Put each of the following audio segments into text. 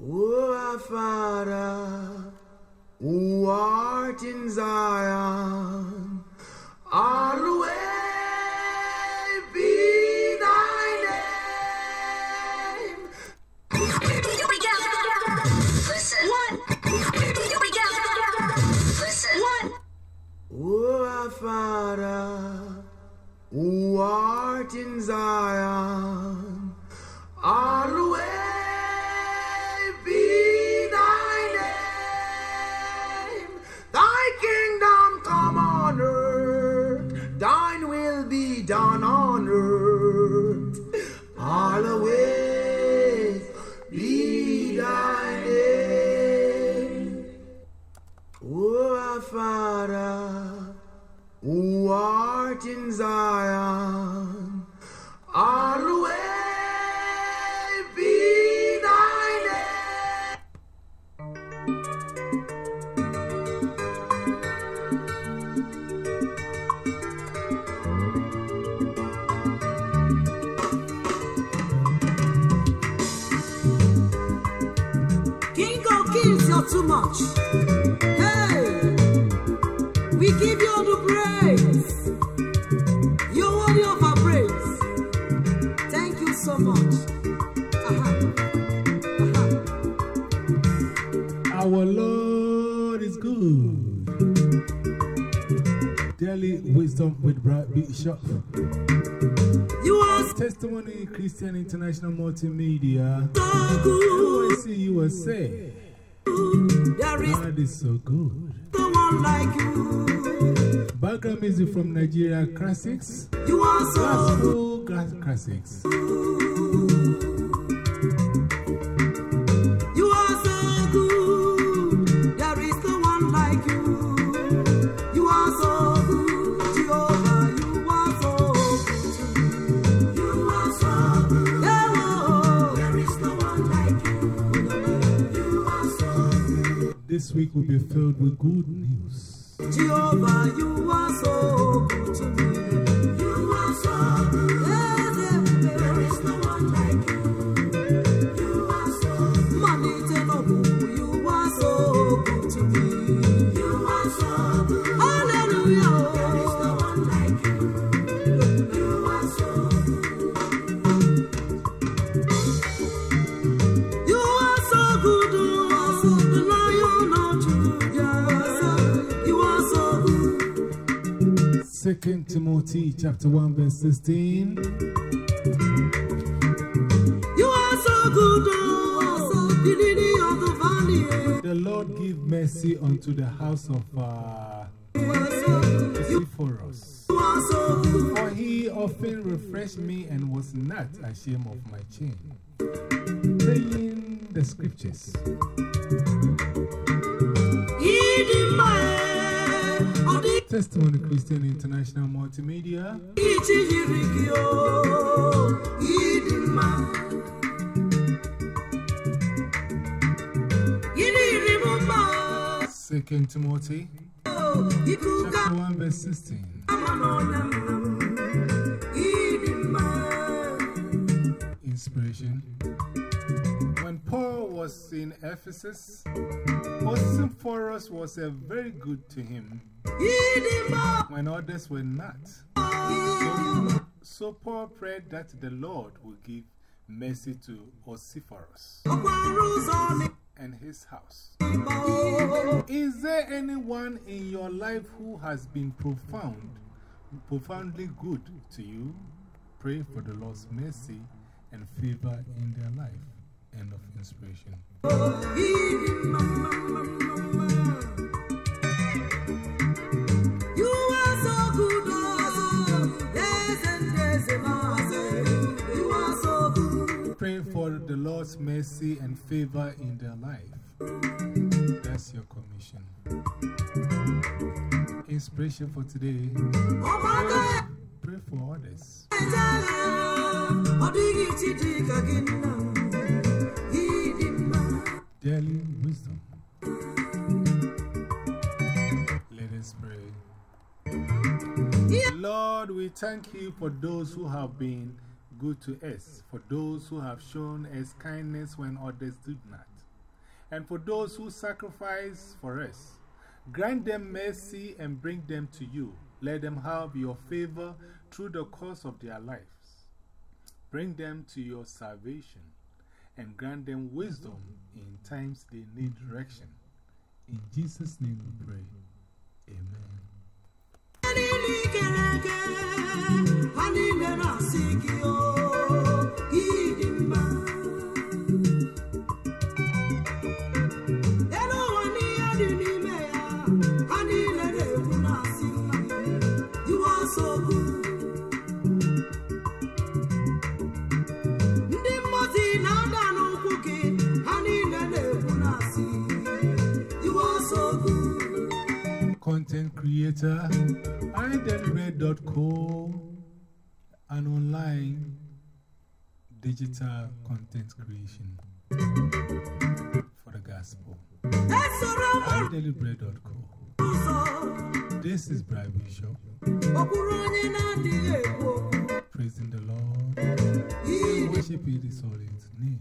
O our Father, who art in Zion, too much. Hey, we give you all the praise. You're worthy of our praise. Thank you so much. Aha. Aha. Our Lord is good. Daily wisdom with Brad Bishop. You are Testimony Christian International Multimedia. so good. I see you will say, There is God is so good. no one like you. Background music from Nigeria Classics. You are so Gospel Classics. You week will be filled with good news. Jehovah, you are so good to me. Second Timothy chapter 1 verse 16. You are so good, oh, so the the Lord give mercy unto the house of uh, You are so good. Siphorus. You are so good. For he often refreshed me and was not ashamed of my chain. Praying the scriptures. Idima, odi Testimony Christian International Multimedia. ichi yirikio. Idima. Yiri rimumba. Second Timothy Ikuka chapter 1 verse 16. amanonam. Idima. Inspiration. Was in Ephesus, Onesiphorus was a very good to him when others were not. So Paul prayed that the Lord would give mercy to Okwaruzoni. and his house. Is there anyone in your life who has been profound, profoundly good to you? Pray for the Lord's mercy and favor in their life. End of inspiration. You are so good, yes and yes, and I say, you are so good. Pray for the Lord's mercy and favor in their life. That's your commission. Inspiration for today pray for others. wisdom. Let us pray. Lord, we thank you for those who have been good to us, for those who have shown us kindness when others did not, and for those who sacrifice for us. Grant them mercy and bring them to you. Let them have your favor through the course of their lives. Bring them to your salvation and grant them wisdom times they need direction. In Jesus' name we pray. Amen. Twitter, an and online digital content creation for the gospel. iDeliverated.co. This is Brian Bishop. Praising the Lord. Worship in His its name.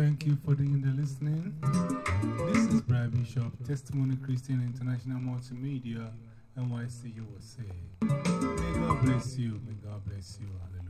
Thank you for doing the listening. This is Brian Bishop, Testimony Christian International Multimedia, NYC USA. May God bless you. May God bless you. Hallelujah.